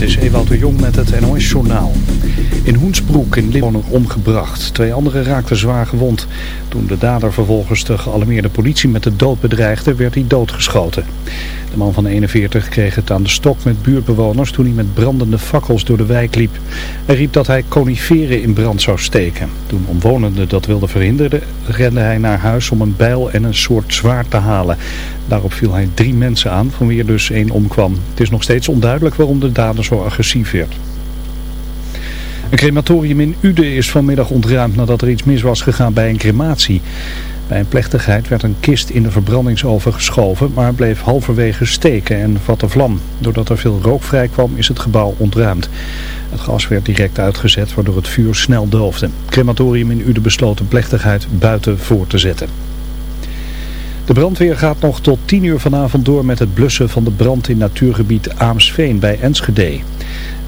Dit is Ewout de Jong met het NOS Journaal. In Hoensbroek in Limburg omgebracht. Twee anderen raakten zwaar gewond. Toen de dader vervolgens de gealarmeerde politie met de dood bedreigde, werd hij doodgeschoten. De man van 41 kreeg het aan de stok met buurtbewoners toen hij met brandende fakkels door de wijk liep. Hij riep dat hij coniferen in brand zou steken. Toen omwonenden dat wilden verhinderen, rende hij naar huis om een bijl en een soort zwaard te halen. Daarop viel hij drie mensen aan, van wie er dus één omkwam. Het is nog steeds onduidelijk waarom de dader zo agressief werd. Een crematorium in Uden is vanmiddag ontruimd nadat er iets mis was gegaan bij een crematie. Bij een plechtigheid werd een kist in de verbrandingsoven geschoven, maar bleef halverwege steken en vatte vlam. Doordat er veel rook vrijkwam is het gebouw ontruimd. Het gas werd direct uitgezet waardoor het vuur snel doofde. Crematorium in Uden besloot een plechtigheid buiten voor te zetten. De brandweer gaat nog tot 10 uur vanavond door met het blussen van de brand in natuurgebied Aamsveen bij Enschede.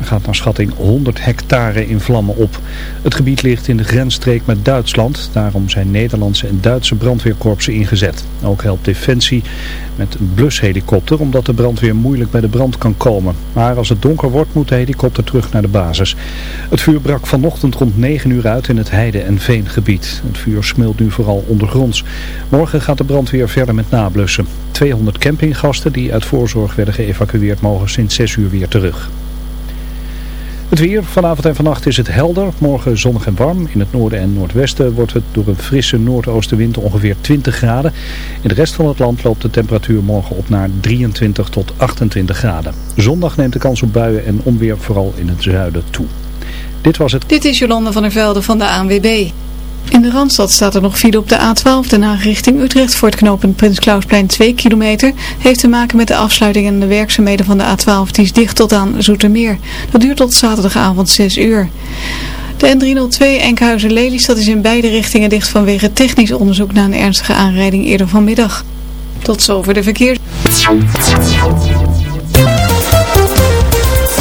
Er gaat naar schatting 100 hectare in vlammen op. Het gebied ligt in de grensstreek met Duitsland. Daarom zijn Nederlandse en Duitse brandweerkorpsen ingezet. Ook helpt Defensie met een blushelikopter omdat de brandweer moeilijk bij de brand kan komen. Maar als het donker wordt moet de helikopter terug naar de basis. Het vuur brak vanochtend rond 9 uur uit in het heide- en veengebied. Het vuur smult nu vooral ondergronds. Morgen gaat de brandweer verder met nablussen. 200 campinggasten die uit voorzorg werden geëvacueerd mogen sinds 6 uur weer terug. Het weer, vanavond en vannacht is het helder. Morgen zonnig en warm. In het noorden en noordwesten wordt het door een frisse noordoostenwind ongeveer 20 graden. In de rest van het land loopt de temperatuur morgen op naar 23 tot 28 graden. Zondag neemt de kans op buien en onweer vooral in het zuiden toe. Dit was het. Dit is Jolande van der Velde van de ANWB. In de Randstad staat er nog file op de A12, daarna richting Utrecht voor het knooppunt Prins Klausplein 2 kilometer. Heeft te maken met de afsluiting en de werkzaamheden van de A12, die is dicht tot aan Zoetermeer. Dat duurt tot zaterdagavond 6 uur. De N302 Enkhuizen-Lelystad is in beide richtingen dicht vanwege technisch onderzoek na een ernstige aanrijding eerder vanmiddag. Tot zover de verkeer.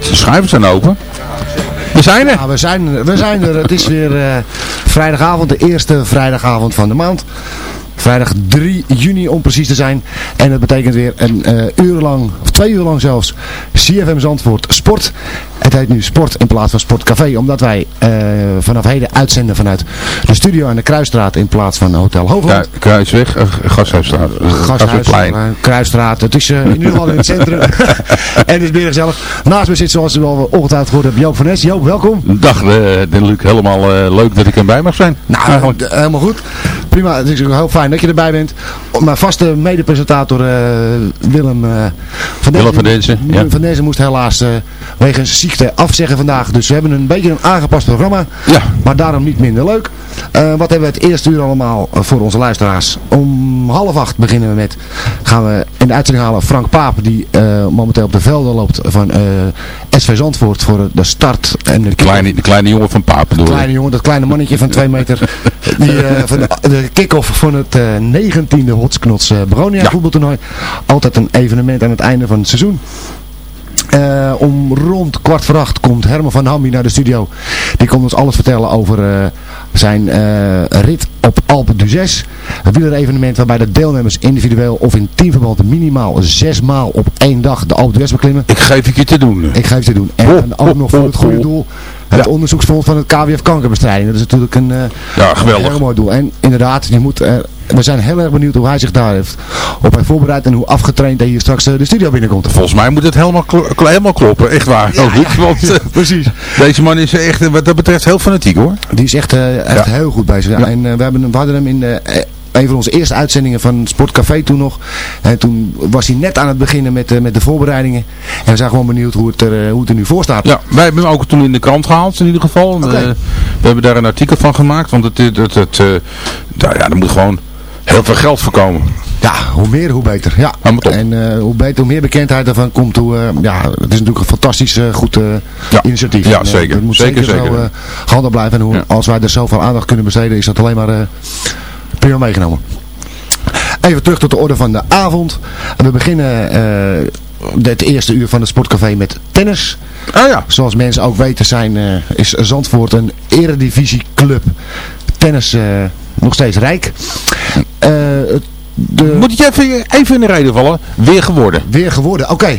Wat? De schuiven zijn open. We zijn er. Ja, we zijn, we zijn er. Het is weer eh, vrijdagavond, de eerste vrijdagavond van de maand. Vrijdag 3 juni om precies te zijn. En dat betekent weer een eh uur lang, of twee uur lang zelfs, CFM Zandvoort Sport. Het heet nu Sport in plaats van Sportcafé. Omdat wij eh, vanaf heden uitzenden vanuit de studio aan de Kruisstraat in plaats van Hotel Hoogland. Kru- Kruisweg, uh, Gasthuisstraat, uh, Gasthuisplein. Kruisstraat. Het is in ieder geval in het centrum. en het is weer gezellig. Naast me zit zoals u al ongetwijfeld gehoord hebt Joop van Nes. Joop, welkom. Dag, uh, Luc. Helemaal uh, leuk dat ik erbij mag zijn. Nou, helemaal goed. Prima, het is ook heel fijn dat je erbij bent. Mijn vaste medepresentator eh, Willem eh, van Willem van Dezen, ja. Willem van Dezen moest helaas eh, wegens ziekte afzeggen vandaag. Dus we hebben een beetje een aangepast programma. Ja. Maar daarom niet minder leuk. Eh, wat hebben we het eerste uur allemaal eh, voor onze luisteraars? Om half acht beginnen we met, gaan we in de uitzending halen Frank Paap, die eh, momenteel op de velden loopt van eh, SV Zandvoort voor de start. En de Kleine, de kleine jongen van Paap ik. kleine jongen, dat kleine mannetje van 2 meter. Die eh, van de, de kick-off van het eh 19e Hotsknots eh Ja. voetbaltoernooi. Altijd een evenement aan het einde van het seizoen. Eh, om rond kwart voor acht komt Herman van Hamby naar de studio. Die komt ons alles vertellen over eh, zijn eh, rit op Alpe d'Huez. Een wielerevenement waarbij de deelnemers individueel of in teamverband minimaal zes maal op één dag de Alpe d'Huez beklimmen. Ik geef het je te doen. Ik geef ze doen. En Oh, dan ook oh, nog voor het goede doel. Het Ja. onderzoeksfonds van het KWF kankerbestrijding. Dat is natuurlijk een, eh, Ja, geweldig. een heel mooi doel. En inderdaad, je moet, eh, we zijn heel erg benieuwd hoe hij zich daar heeft op heeft voorbereid. En hoe afgetraind hij hier straks eh, de studio binnenkomt. Volgens mij moet het helemaal, helemaal kloppen. Echt waar. Oh, want, eh, Precies. Deze man is echt, eh, wat dat betreft, heel fanatiek hoor. Die is echt, echt heel goed bezig. Ja. Ja. En we, hebben, we hadden hem in een van onze eerste uitzendingen van Sportcafé toen nog. En toen was hij net aan het beginnen met, met de voorbereidingen. En we zijn gewoon benieuwd hoe het er, hoe het er nu voor staat. Ja, wij hebben hem ook toen in de krant gehaald in ieder geval. We hebben daar een artikel van gemaakt. Want het, het, het, het, nou ja, er moet gewoon heel veel geld voor komen. Ja, hoe meer, hoe beter. Ja. Top. En eh, hoe beter, hoe meer bekendheid ervan komt, hoe, eh, ja, het is natuurlijk een fantastisch eh, goed Ja. initiatief. Ja, En, zeker. Dat moet Zeker, zeker, zeker. zo eh, gehandeld blijven. En hoe, Ja. als wij er zoveel aandacht kunnen besteden, is dat alleen maar prima meegenomen. Even terug tot de orde van de avond. We beginnen het eerste uur van het sportcafé met tennis. Ah ja. Zoals mensen ook weten zijn, is Zandvoort een eredivisieclub. Tennis nog steeds rijk. Eh, de, Moet je even, even in de reden vallen? Weer geworden. Weer geworden, oké.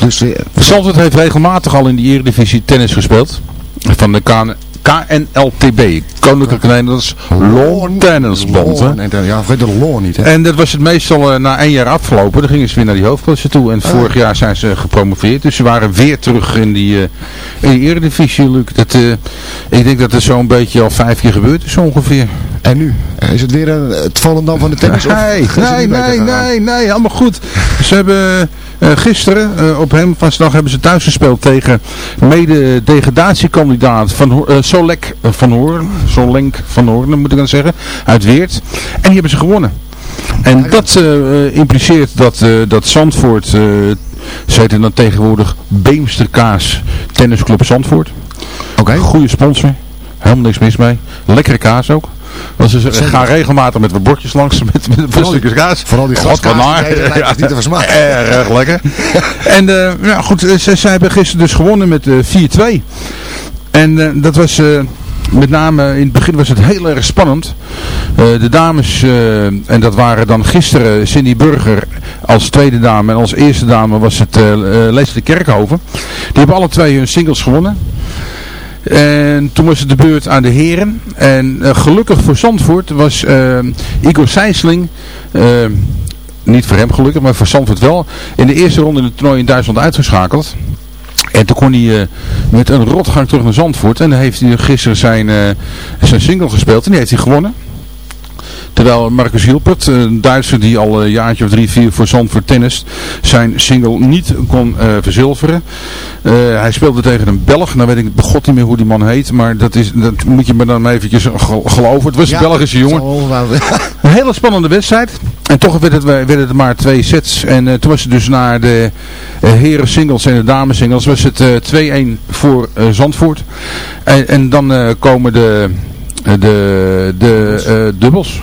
Dus eh, Zandvoort heeft regelmatig al in de Eredivisie tennis gespeeld. Van de KN KNLTB. Koninklijke Nederlands Lawn hè. Lawn, nee, ja, vergeet de lawn niet, hè. En dat was het meestal eh, na één jaar afgelopen. Dan gingen ze weer naar die hoofdklasse toe. En vorig jaar zijn ze gepromoveerd. Dus ze waren weer terug in die, in die eredivisie, Luc. Dat, eh, ik denk dat het zo'n beetje al vijf keer gebeurd is ongeveer. En nu? Is het weer een, het Volendam van de tennis? of Nee, nee, nee, nee, nee, allemaal goed. Ze hebben gisteren eh, op hem vandaag hebben ze thuis gespeeld tegen mede-degradatiekandidaat van eh, Solek van Hoorn. Solenk van Hoorn moet ik dan zeggen. Uit Weert. En die hebben ze gewonnen. En dat eh, eh, impliceert dat, eh, dat Zandvoort, eh ze heten dan tegenwoordig Beemsterkaas Tennisclub Zandvoort. Oké. Goede sponsor. Helemaal niks mis mee. Lekkere kaas ook. Want ze Zeker. gaan regelmatig met wat bordjes langs met, met een Vooral die- stukjes kaas. vooral die hele lijkt niet te versmaken. Erg lekker. en ja, goed, eh, ze, zij hebben gisteren dus gewonnen met eh 4-2. En eh, dat was... met name in het begin was het heel erg spannend. De dames, en dat waren dan gisteren Cindy Burger als tweede dame en als eerste dame was het Leslie Kerkhoven. Die hebben alle twee hun singles gewonnen. En toen was het de beurt aan de heren. En eh, gelukkig voor Zandvoort was eh, Igor Sijsling, eh, niet voor hem gelukkig, maar voor Zandvoort wel, in de eerste ronde in het toernooi in Duitsland uitgeschakeld. En toen kon hij met een rotgang terug naar Zandvoort. En dan heeft hij gisteren zijn, zijn single gespeeld en die heeft hij gewonnen. Terwijl Marcus Hilpert, een Duitser die al een jaartje of drie, vier voor Zandvoort tennis, zijn single niet kon eh, verzilveren. Eh, hij speelde tegen een Belg, nou weet ik god niet meer hoe die man heet, maar dat, is, dat moet je me dan eventjes gel- geloven. Het was Ja, een Belgische jongen. Een hele spannende wedstrijd. En toch werd het, werd het maar twee sets. En eh, toen was het dus naar de heren singles en de dames singles was het eh 2-1 voor Zandvoort. En, en dan komen de, de, de eh, dubbels.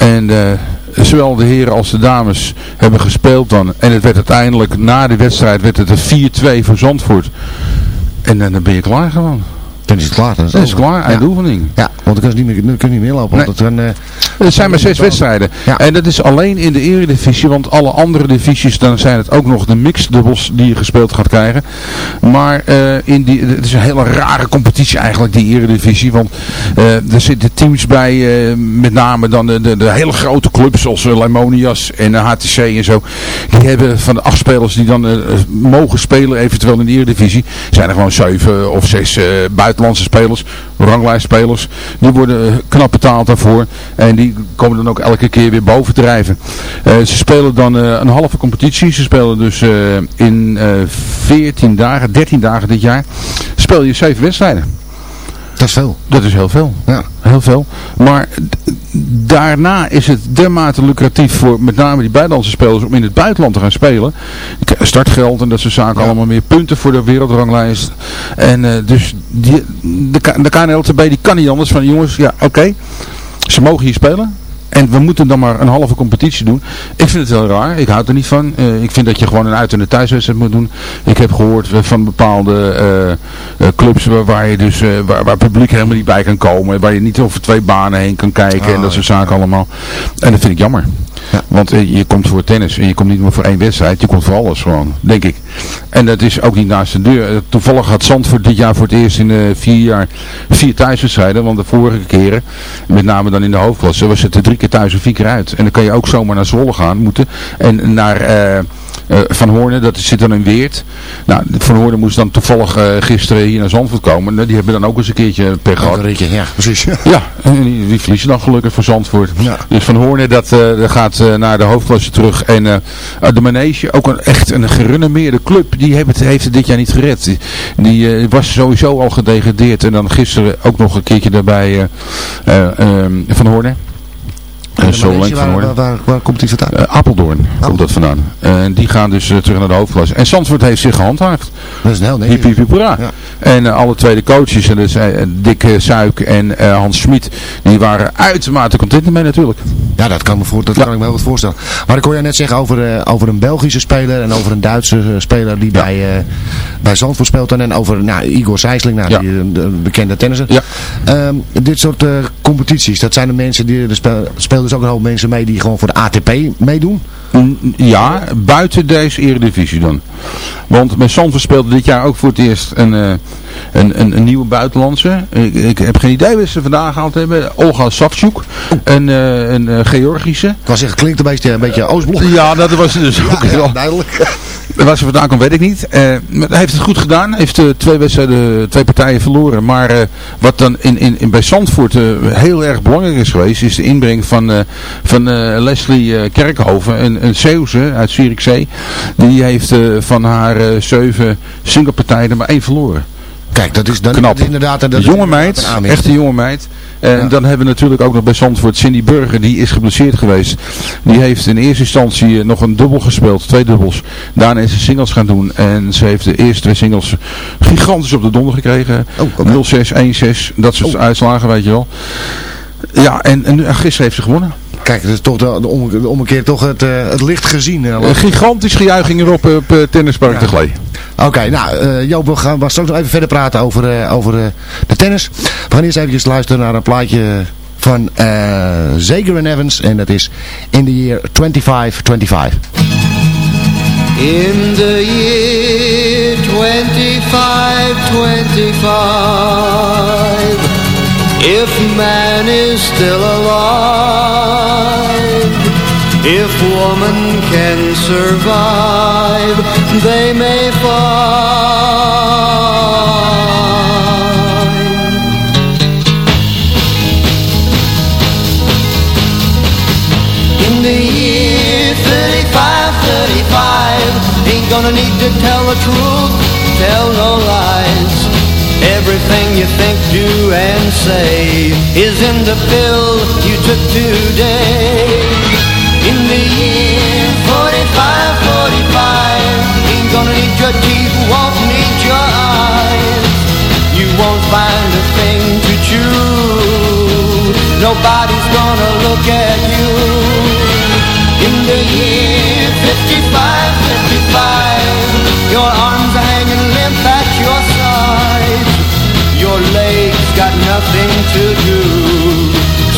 En eh, zowel de heren als de dames hebben gespeeld dan. En het werd uiteindelijk, na de wedstrijd, werd het een 4-2 voor Zandvoort. En, en dan ben je klaar gewoon. Dan is het klaar. Dan is Dat het is over. klaar, eindoefening. Ja, want dan kun je niet meer, kun je niet meer lopen. Want het, dan, eh, zijn maar zes wedstrijden. Ja. En dat is alleen in de eredivisie, want alle andere divisies, dan zijn het ook nog de mixdubbels die je gespeeld gaat krijgen. Maar eh, in die, het is een hele rare competitie eigenlijk, die eredivisie. Want eh, er zitten teams bij, met name dan de, de, de hele grote clubs zoals Lemonias en HTC en zo. Die hebben van de acht spelers die dan mogen spelen, eventueel in de eredivisie, zijn er gewoon zeven of zes eh, buitenlandse spelers, ranglijstspelers. Die worden eh, knap betaald daarvoor. En die komen dan ook elke keer weer bovendrijven. Eh ze spelen dan eh, een halve competitie. Ze spelen dus in eh 14 dagen, 13 dagen dit jaar, speel je zeven wedstrijden. Dat is veel. Dat is heel veel. Ja. Heel veel. Maar daarna is het dermate lucratief voor met name die buitenlandse spelers om in het buitenland te gaan spelen. Startgeld en dat soort zaken. Allemaal meer punten voor de wereldranglijst. En eh, dus die, de, de KNLTB die kan niet anders van jongens, ja oké. Ze mogen hier spelen. En we moeten dan maar een halve competitie doen. Ik vind het heel raar. Ik houd er niet van. Eh, ik vind dat je gewoon een uit- en een thuiswedstrijd moet doen. Ik heb gehoord eh, van bepaalde eh, eh, clubs waar, waar je dus, waar, waar publiek helemaal niet bij kan komen. Waar je niet over twee banen heen kan kijken en Ah, dat soort zaken allemaal. En dat vind ik jammer. Ja. Want eh, je komt voor tennis en je komt niet maar voor één wedstrijd. Je komt voor alles gewoon, denk ik. En dat is ook niet naast de deur. Eh, Toevallig had Zandvoort dit jaar voor het eerst in eh, vier jaar vier thuiswedstrijden. Want de vorige keren, met name dan in de hoofdklasse, was het er drie keer thuis en vier keer uit. En dan kan je ook zomaar naar Zwolle gaan moeten. En naar... eh, Van Hoornen, dat zit dan in Weert. Nou, Van Hoornen moest dan toevallig eh, gisteren hier naar Zandvoort komen. Nou, Die hebben dan ook eens een keertje per gehad. een ja, precies. Ja, en die, die verliezen dan gelukkig van Zandvoort. Ja. Dus Van Hoornen dat, eh, gaat naar de hoofdklasse terug. En uit de Manege, ook een, echt een gerenommeerde club, die heeft het, heeft het dit jaar niet gered. Die, die, was sowieso al gedegradeerd. En dan gisteren ook nog een keertje daarbij eh, eh, ehm, Van Hoornen. Eh, En zo Lenk van waar, waar, komt die vandaan? Eh, Apeldoorn komt dat vandaan. Eh, En die gaan dus eh, terug naar de hoofdklasse. En Zandvoort heeft zich gehandhaafd. dat is een heel netjes. hiep, hiep, hoera. Ja. En eh, alle tweede coaches, en dat zijn eh, Dick eh, Suik en eh, Hans Smit, die waren uitermate content ermee natuurlijk. Ja, dat kan, me voor, dat Ja. kan ik me heel goed voorstellen. Maar ik hoor je net zeggen over, eh, over een Belgische speler en over een Duitse eh, speler die Ja. bij, eh, bij Zandvoort speelt. En over nou, Igor Sijsling, nou, Ja. die, de bekende tennisser. Ja. Ehm, dit soort competities, dat zijn de mensen, die, er speel- spelen dus ook een hoop mensen mee die gewoon voor de ATP meedoen. Ja, buiten deze eredivisie dan. Want bij Zandvoort speelde dit jaar ook voor het eerst een, eh, een, een, een nieuwe buitenlandse. Ik, ik heb geen idee wat ze vandaag gehaald hebben. Olga Savchuk, een, eh, een eh, Georgische. Ik was zeggen, klinkt een beetje, een beetje Oostblok. Ja, dat was dus ook Ja, wel. duidelijk. Waar ze vandaan komt weet ik niet. Eh, maar hij heeft het goed gedaan. Hij heeft eh, twee wedstrijden, twee partijen verloren. Maar eh, wat dan in, in, in, bij Zandvoort heel erg belangrijk is geweest, is de inbreng van, van Leslie Kerkhoven, een, een Zeeuwse uit Zierikzee. Die heeft van haar zeven singlepartijen er maar één verloren. Kijk, dat is, dan, Knap. dat is inderdaad... Dat jonge meid, echt een jonge meid. En Ja. dan hebben we natuurlijk ook nog bij Zandvoort Cindy Burger, die is geblesseerd geweest. Die heeft in eerste instantie eh, nog een dubbel gespeeld, twee dubbels. Daarna is ze singles gaan doen en ze heeft de eerste twee singles gigantisch op de donder gekregen. Oh, oké. 0-6, 1-6, dat soort Oh. uitslagen weet je wel. Ja, en en gisteren heeft ze gewonnen. Kijk, dat is toch de, de, om, de ommekeer toch het, eh, het licht gezien. Een gigantisch gejuiching erop eh, op eh, Tennispark Ja. de Glee. Oké, nou eh, Joop, we gaan straks nog even verder praten over, eh, over eh, de tennis. We gaan eerst even luisteren naar een plaatje van eh Zager en Evans. En dat is In the Year 2525. In the year 2525 If man is still alive If woman can survive They may find. In the year 35, 35 Ain't gonna need to tell the truth, tell no lies. Everything you think, do and say Is in the pill you took today the year 45, 45 Ain't gonna need your teeth, won't need your eyes You won't find a thing to chew Nobody's gonna look at you In the year 55, 55 Your arms are hanging limp at your side Your legs got nothing to do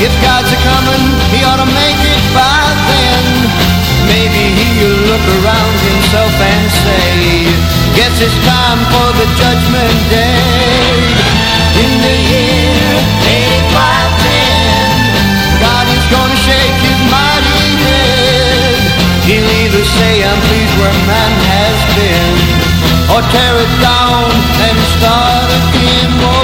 If God's a coming, he ought to make it by then. Maybe he'll look around himself and say Guess it's time for the judgment day. In the year 85, 10 God is gonna shake his mighty head. He'll either say I'm pleased where man has been Or tear it down and start again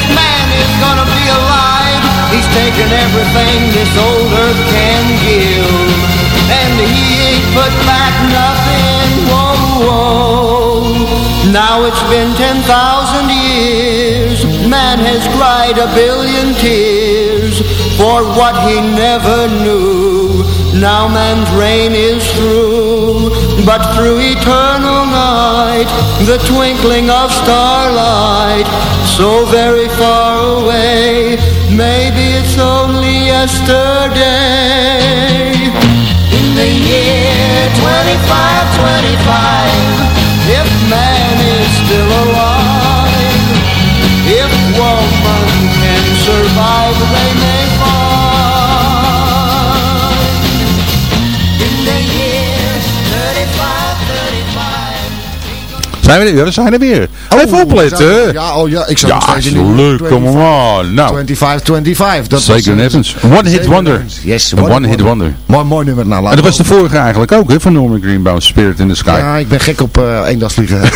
if man is gonna be alive. He's taken everything this old earth can give. And he ain't put back nothing, whoa, whoa. Now it's been 10,000 years. Man has cried a billion tears For what he never knew Now man's reign is through But through eternal night The twinkling of starlight So very far away Maybe it's only yesterday. In the year 25, 25 If man is still alive If woman can survive They may Zijn we weer? We zijn er weer. Even opletten. Ja, oh ja, ik zou Ja, steeds in leuk. Come on. Nou, 25, 25. Dat Zeker was, Evans. One hit wonder. Yes, Een one hit wonder. Mooi, mooi nummer. Nou, En dat was de vorige eigenlijk ook, hè, van Norman Greenbaum, Spirit in the Sky. Ja, ik ben gek op uh, eendagsvliegen.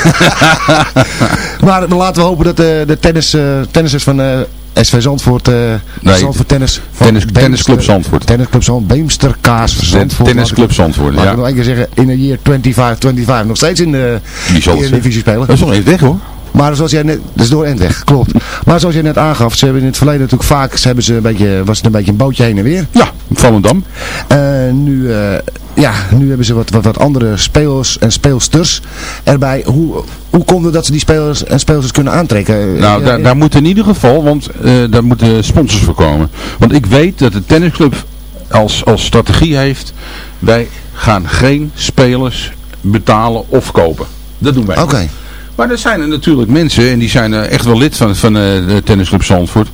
maar laten we hopen dat de, de tennis, eh, tennissers van eh, SV Zandvoort, eh Nee, Zandvoort Tennis, van tennis- Beemster- tennisclub Zandvoort. Tennisclub Zandvoort, Beemster Kaas Zandvoort. Tennisclub Zandvoort, ja. ik nog één keer zeggen, in de year 25, 25, nog steeds in de Die zal het divisie spelen. Dat is nog eens weg hoor. Maar zoals jij net, dat is door Endweg, klopt. Maar zoals jij net aangaf, ze hebben in het verleden natuurlijk vaak, ze hebben ze een beetje, was het een beetje een bootje heen en weer. Ja, Volendam. Eh, nu, eh, ja, nu hebben ze wat, wat, wat andere spelers en speelsters erbij. Hoe, hoe komt het dat ze die spelers en speelsters kunnen aantrekken? Nou, Ja, daar, daar moet in ieder geval, want eh, daar moeten sponsors voor komen. Want ik weet dat de tennisclub als, als strategie heeft, wij gaan geen spelers betalen of kopen. Dat doen wij. Oké. Maar er zijn er natuurlijk mensen, en die zijn echt wel lid van, van eh, de tennisclub Zandvoort.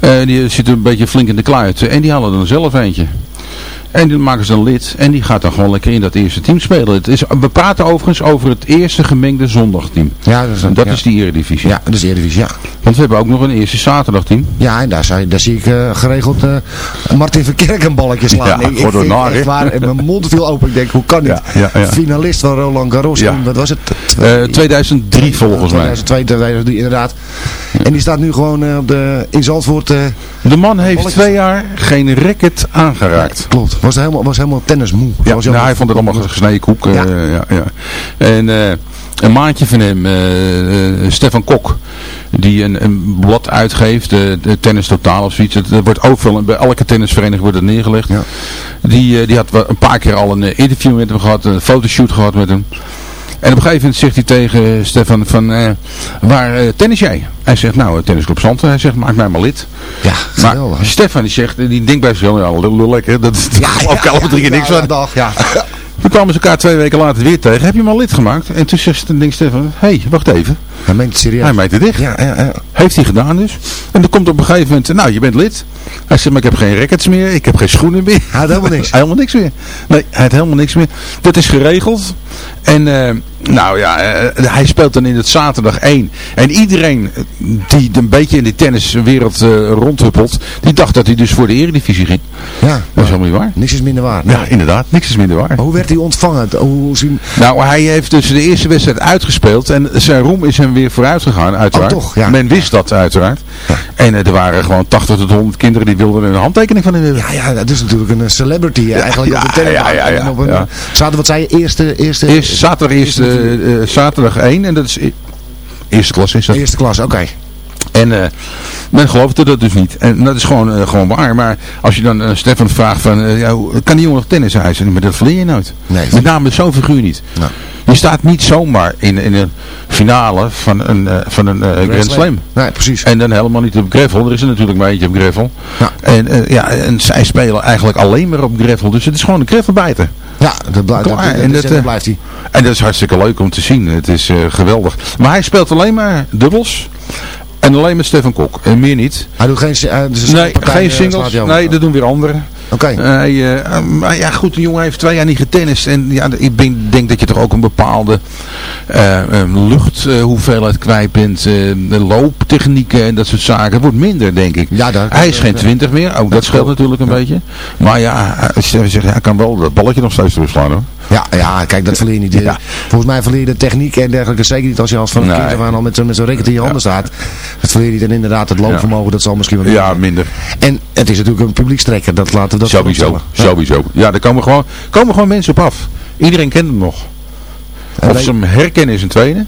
Eh, die zitten een beetje flink in de kluiten en die halen er dan zelf eentje. En die maken ze een lid en die gaat dan gewoon lekker in dat eerste team spelen. Het is, we praten overigens over het eerste gemengde zondagteam. Ja, dat is, En dat ja. is die eredivisie. Ja, dat is de Eredivisie, ja. Want we hebben ook nog een eerste zaterdagteam. Ja, en daar, daar zie ik eh, geregeld eh, Martin Verkerk een balletje slaan. Ja, ik, ik vind naar, echt waar, en mijn mond viel open. Ik denk, hoe kan dit? Ja, ja, ja. Finalist van Roland Garros wat was het? Eh 2003 volgens mij. 2002, 2003, inderdaad. En die staat nu gewoon eh, op de, in Zandvoort. eh, De man heeft twee jaar geen racket aangeraakt. klopt, was helemaal, was helemaal tennismoe. Ja, Was nou, hij vond het allemaal gesneden koek. eh, Ja. ja. Ja, En eh, een maatje van hem, eh, Stefan Kok, die een, een blad uitgeeft, de Tennis Totaal of zoiets. Het wordt overal, bij elke tennisvereniging wordt het neergelegd. Ja. Die, die had een paar keer al een interview met hem gehad, een fotoshoot gehad met hem. En op een gegeven moment zegt hij tegen Stefan van, eh, waar eh, tennis jij? Hij zegt, nou, tennisclub Zanten. Hij zegt, maak mij maar lid. Ja, Maar geweldig. Stefan die zegt, die denkt bij zichzelf, ja, lul, lul, lekker. Dat is ja, geloof ik alle drie niks ja, van. dag, ja. We kwamen ze elkaar twee weken later weer tegen. Heb je hem al lid gemaakt? En toen zegt denkt Stefan, hé, hey, wacht even. Hij meent het serieus. Hij meent het dicht. Ja, ja, ja. Heeft hij gedaan dus. En dan komt op een gegeven moment, nou je bent lid. Hij zegt, maar ik heb geen rackets meer, ik heb geen schoenen meer. Hij had helemaal niks. helemaal niks meer. Nee, hij had helemaal niks meer. Dat is geregeld. En eh, nou ja, eh, hij speelt dan in het zaterdag 1. En iedereen die een beetje in de tenniswereld eh rondhuppelt, die dacht dat hij dus voor de eredivisie ging. Ja, Dat is helemaal niet waar. niks is minder waar. Ja, inderdaad. Niks is minder waar. Maar hoe werd hij ontvangen? Hoe, hoe zien... Nou, hij heeft dus de eerste wedstrijd uitgespeeld en zijn roem is hem weer vooruit gegaan, uiteraard. Oh, toch? Ja. Men wist dat, uiteraard. En eh, er waren gewoon 80 tot 100 kinderen die wilden een handtekening van hem. Ja, ja, dat is natuurlijk een eh, celebrity eh, eigenlijk ja, op de televisie. ja, ja, op een. Zaterdag, wat zei je, eerste... Eerste, Eerst zaterdag, eerst, eh, zaterdag 1 en dat is eerste klas is dat. eerste klas, oké. En men geloofde dat dus niet. En dat is gewoon, eh, gewoon waar. Maar als je dan eh, Stefan vraagt van, eh, ja, kan die jongen nog tennissen? Hij zegt, maar dat verleer je nooit. Nee. Met name zo'n figuur niet. Nou. Je staat niet zomaar in, in een finale van een, eh, van een eh, Grand Slam. Nee, precies. En dan helemaal niet op gravel. Er is er natuurlijk maar eentje op gravel. Ja. En, eh, ja, en zij spelen eigenlijk alleen maar op gravel. Dus het is gewoon een gravelbijter. Ja, dat, bl- dat, dat, Klaar. dat- En dat- blijft hij. En dat is hartstikke leuk om te zien. Het is eh, geweldig. Maar hij speelt alleen maar dubbels. En alleen met Stefan Kok. En meer niet. Hij doet geen, dus een Nee, partij, geen eh, singles. Nee, dat doen weer anderen. Oké. Hij, eh, maar ja, goed, de jongen heeft twee jaar niet getennist. En ja, ik ben- denk dat je toch ook een bepaalde eh, luchthoeveelheid kwijt bent. looptechnieken en dat soort zaken. Het wordt minder, denk ik. Ja, daar- hij is geen twintig meer. Ook dat scheelt natuurlijk een beetje. Maar ja, als je zegt, hij kan wel dat balletje nog steeds terugslaan hoor. Ja, ja, kijk, dat verleer je niet. Ja. Volgens mij verleer je de techniek en dergelijke. Zeker niet als je als van een Nee. kind aan al met, zo- met zo'n racket in je handen staat. Dat verleer je niet. En inderdaad, het loopvermogen, dat zal misschien wel Ja, minder. En het is natuurlijk een publiekstrekker. Dat laten we dat Sowieso, sowieso. Ja, er komen gewoon, komen gewoon mensen op af. Iedereen kent hem nog. Of ze hem herkennen is een tweede.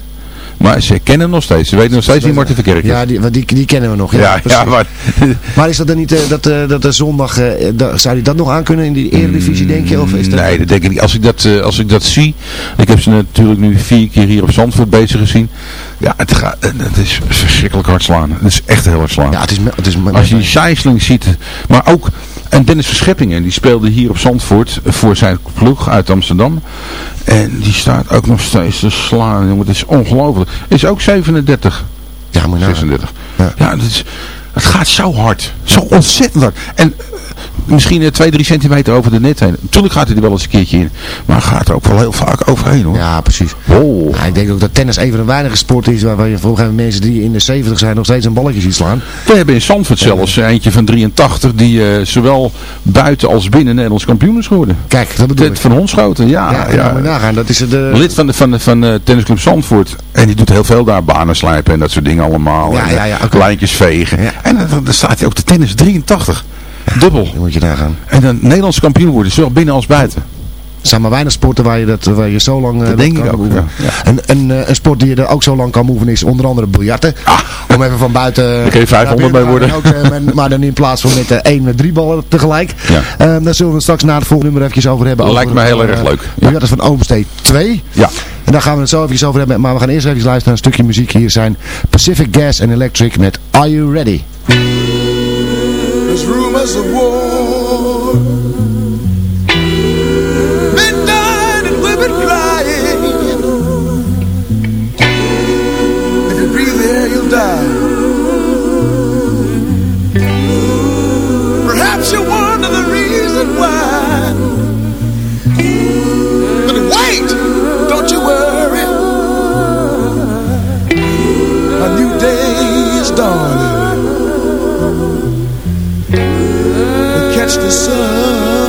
Maar ze kennen nog steeds. Ze weten nog steeds wie Martin Verkerk is. Ja, die, die, die kennen we nog. Ja, ja, maar... Maar is dat dan niet eh, dat, eh, dat de zondag, da- zou hij dat nog aankunnen in die eredivisie, denk je? Of is dat... Nee, dat denk ik niet. Als ik dat, als ik dat zie, ik heb ze natuurlijk nu vier keer hier op Zandvoort bezig gezien. Ja, het, gaat, het is verschrikkelijk hard slaan. Het is echt heel hard slaan. Ja, het is... Het is Als je die Sijsling ziet, maar ook, en Dennis Verscheppingen, die speelde hier op Zandvoort voor zijn ploeg uit Amsterdam. En die staat ook nog steeds te slaan, jongen. Het is ongelooflijk. Is ook 37, Ja, maar nou, 36. Ja. Ja, het, is, het gaat zo hard. Zo ontzettend hard. En misschien 2, 3 centimeter over de net heen. Natuurlijk gaat hij er wel eens een keertje in. Maar gaat er ook wel heel vaak overheen hoor. Ja, precies. Oh. Ja, ik denk ook dat tennis een van de weinige sporten is waar je volgens mensen die in de 70 zijn nog steeds een balletje ziet slaan. We hebben in Zandvoort zelfs eentje van 83 die eh, zowel buiten als binnen Nederlands kampioen is geworden. Kijk, dat bedoel ik. Ted van Honschoten, ja. Ja, ja, nagaan. Dat is de... Lid van de, van de, van de tennisclub Zandvoort. En die doet heel veel daar. Banen slijpen en dat soort dingen allemaal. Ja, en, ja, ja, eh, oké. Lijntjes vegen. Ja. En dan, dan staat hij ook de tennis 83. Dubbel. Dan moet je nagaan. En dan Nederlands kampioen worden. Zowel binnen als buiten. Er zijn maar weinig sporten waar je, dat, waar je zo lang eh, Dat denk kan ik ook, oefenen. ja. Een, eh, een sport die je er ook zo lang kan oefenen is onder andere biljarten. Om even van buiten... Daar kun je 500 naar mee worden. gaan. Ook, eh, maar, dan in plaats van met één met drie ballen tegelijk. Ja. Eh, daar zullen we straks na het volgende nummer even over hebben. Lijkt over, me heel erg leuk. Ja. Biljarten van Oomstee 2. Ja. En daar gaan we het zo even over hebben. Maar we gaan eerst even luisteren naar een stukje muziek. Hier zijn Pacific Gas and Electric met Are You Ready? There's rumors of war. Men died and women crying. If you breathe the air, you'll die. Perhaps you wonder the reason why. But wait, don't you worry. A new day is dawning. We catch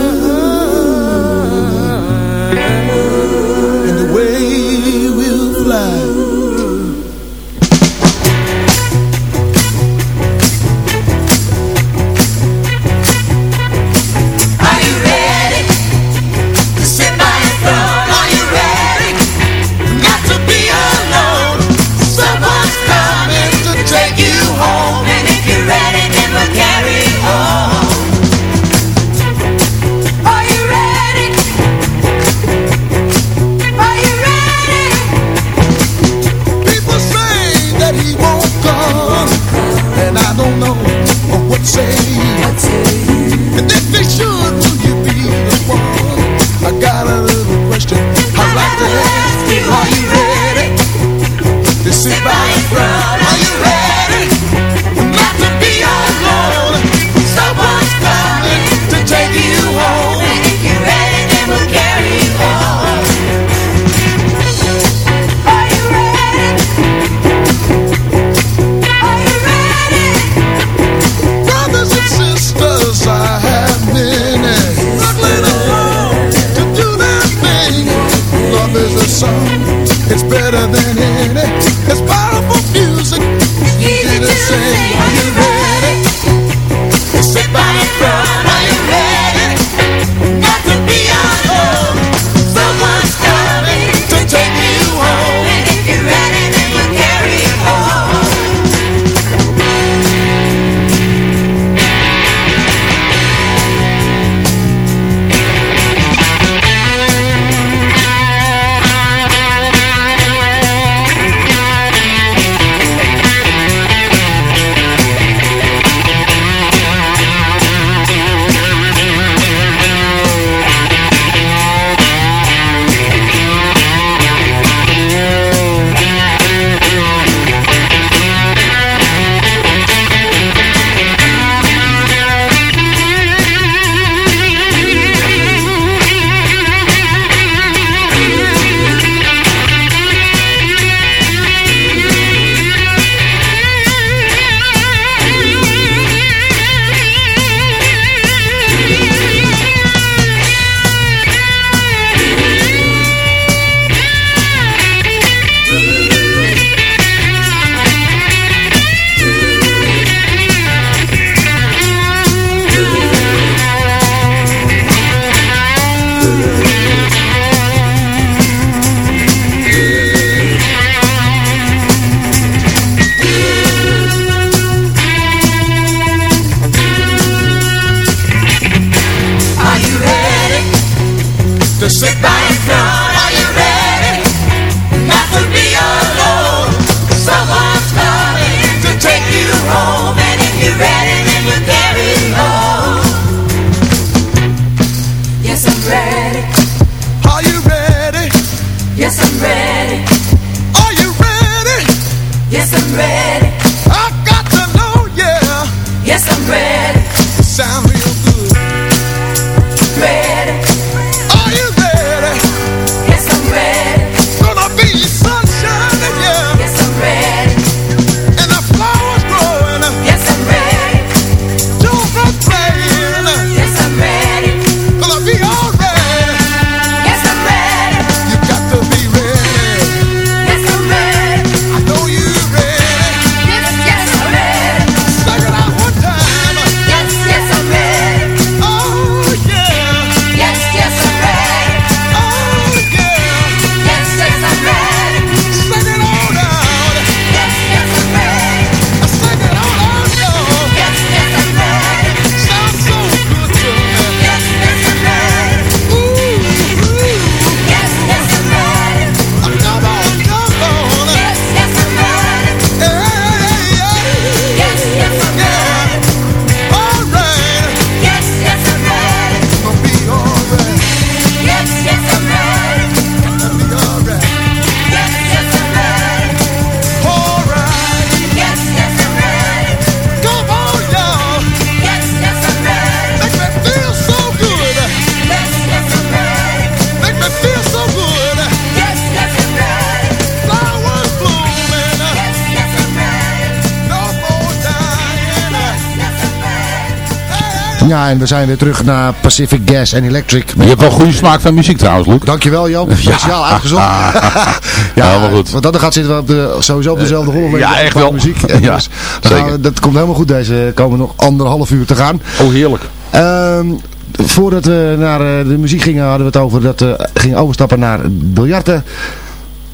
Ja, en we zijn weer terug naar Pacific Gas and Electric. Je hebt wel goede smaak van muziek trouwens, Luc. Dankjewel Joop, speciaal uitgezocht. Ja, helemaal goed. Want dan gaat zitten we op de, sowieso op dezelfde golf. ja, echt wel. Muziek. Ja, Dus gaan zeker. dat komt helemaal goed. Deze komen nog anderhalf uur te gaan. Oh, heerlijk. Ehm, voordat we naar eh, de muziek gingen, hadden we het over dat we gingen overstappen naar biljarten.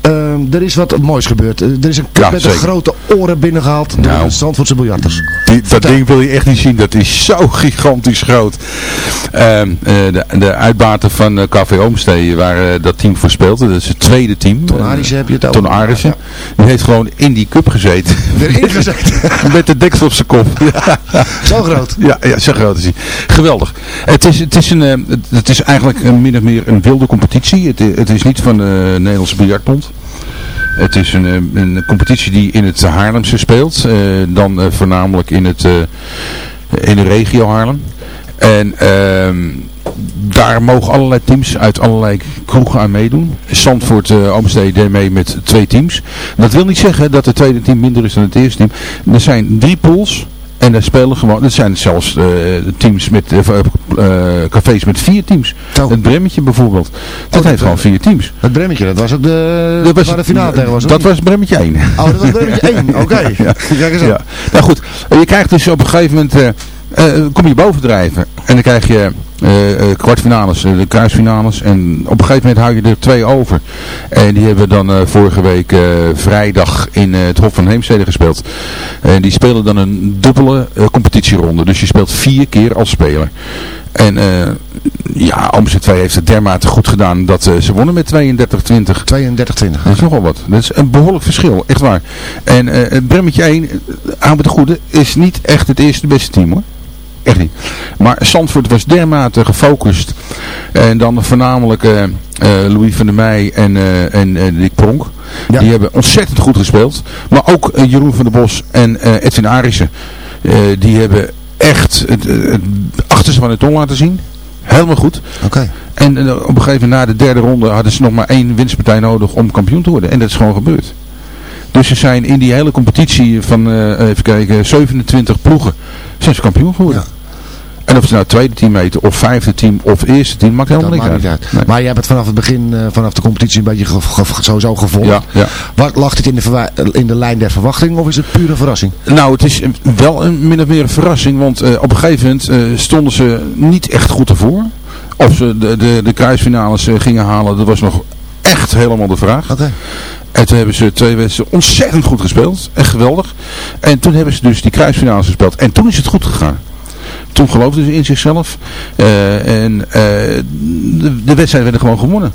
Ehm, er is wat moois gebeurd. Eh, Er is een club Ja, met een grote oren binnengehaald door Nou. de Zandvoortse biljarters. Die, dat ding wil je echt niet zien. Dat is zo gigantisch groot. Ehm, eh, de, de uitbaten van eh, Café Oomstee waar eh, dat team voor speelde. Dat is het tweede team. Ton Arissen heb je het over. Ton Arissen. Die heeft gewoon in die cup gezeten. Erin gezeten. Met de deksel op zijn kop. Zo groot. Ja, ja, zo groot is hij. Geweldig. Het is, het is, een, het- is eigenlijk een, min of meer een wilde competitie. Het, het is niet van de Nederlandse Biljartbond. Het is een, eh, een competitie die in het Haarlemse speelt. eh, dan eh, voornamelijk in, het, in de regio Haarlem. En ehm, daar mogen allerlei teams uit allerlei kroegen aan meedoen. Zandvoort Oomstede deed mee met twee teams. Dat wil niet zeggen dat het tweede team minder is dan het eerste team. Er zijn drie pools. En daar spelen gewoon, er zijn zelfs eh, teams met, eh, eh, cafés met vier teams. Zo. Het Bremmetje bijvoorbeeld. Dat heeft gewoon vier teams. Het Bremmetje, dat was ook de, Dat was, waar de finale tegen was. dat was Bremmetje 1. Oh, dat was Bremmetje 1. Oké. Ja. Kijk eens aan. Ja. Nou goed, je krijgt dus op een gegeven moment, kom je bovendrijven. En dan krijg je eh, eh, kwartfinales, eh, de kruisfinales. En op een gegeven moment hou je er twee over. En die hebben dan eh, vorige week eh, vrijdag in eh, het Hof van Heemstede gespeeld. En die spelen dan een dubbele eh, competitieronde. Dus je speelt vier keer als speler. En eh, ja, Amsterdam 2 heeft het dermate goed gedaan dat eh, ze wonnen met 32-20. 32-20. Dat is nogal wat. Dat is een behoorlijk verschil, echt waar. En eh het Bremmetje 1, aan het goede, is niet echt het eerste beste team hoor. Echt niet. Maar Zandvoort was dermate gefocust. En dan voornamelijk eh, eh, Louis van der Meij en, eh, en Dick Pronk. Ja. Die hebben ontzettend goed gespeeld. Maar ook Jeroen van der Bos en Edwin Arissen. die hebben echt het, het achterste van de tong laten zien. Helemaal goed. Oké. En op een gegeven moment na de derde ronde hadden ze nog maar één winstpartij nodig om kampioen te worden. En dat is gewoon gebeurd. Dus ze zijn in die hele competitie van, even kijken, 27 ploegen, zijn ze kampioen geworden. Ja. Of ze nou tweede team heten, of vijfde team, of eerste team, maakt helemaal niks uit. Maar je hebt het vanaf het begin, eh, vanaf de competitie, een beetje ge- ge- sowieso gevolgd. Ja, ja. Wat, lag dit in de, in de lijn der verwachting of is het pure verrassing? Nou, het is wel een min of meer een verrassing, want eh, op een gegeven moment eh, stonden ze niet echt goed ervoor. Of ze de, de, de kruisfinales eh, gingen halen, dat was nog echt helemaal de vraag. Oké. En toen hebben ze twee wedstrijden ontzettend goed gespeeld. Echt geweldig. En toen hebben ze dus die kruisfinales gespeeld. En toen is het goed gegaan. Toen geloofden ze in zichzelf. Eh, en eh, de, de wedstrijd werden gewoon gewonnen.